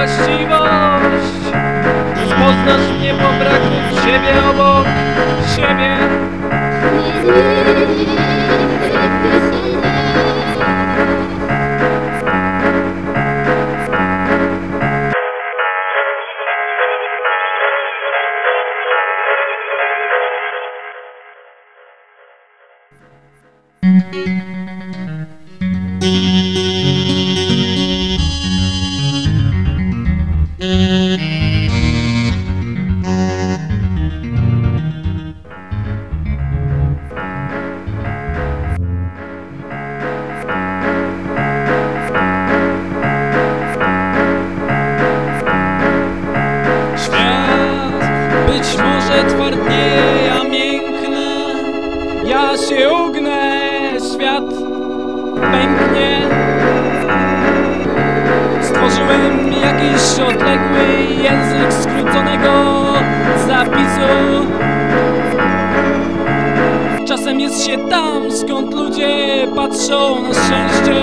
właściwość. Już poznasz mnie po braku siebie obok siebie. Thank Być może twardnieje, ja mięknę. Ja się ugnę, świat pęknie. Stworzyłem jakiś odległy język skróconego zapisu. Czasem jest się tam, skąd ludzie patrzą na szczęście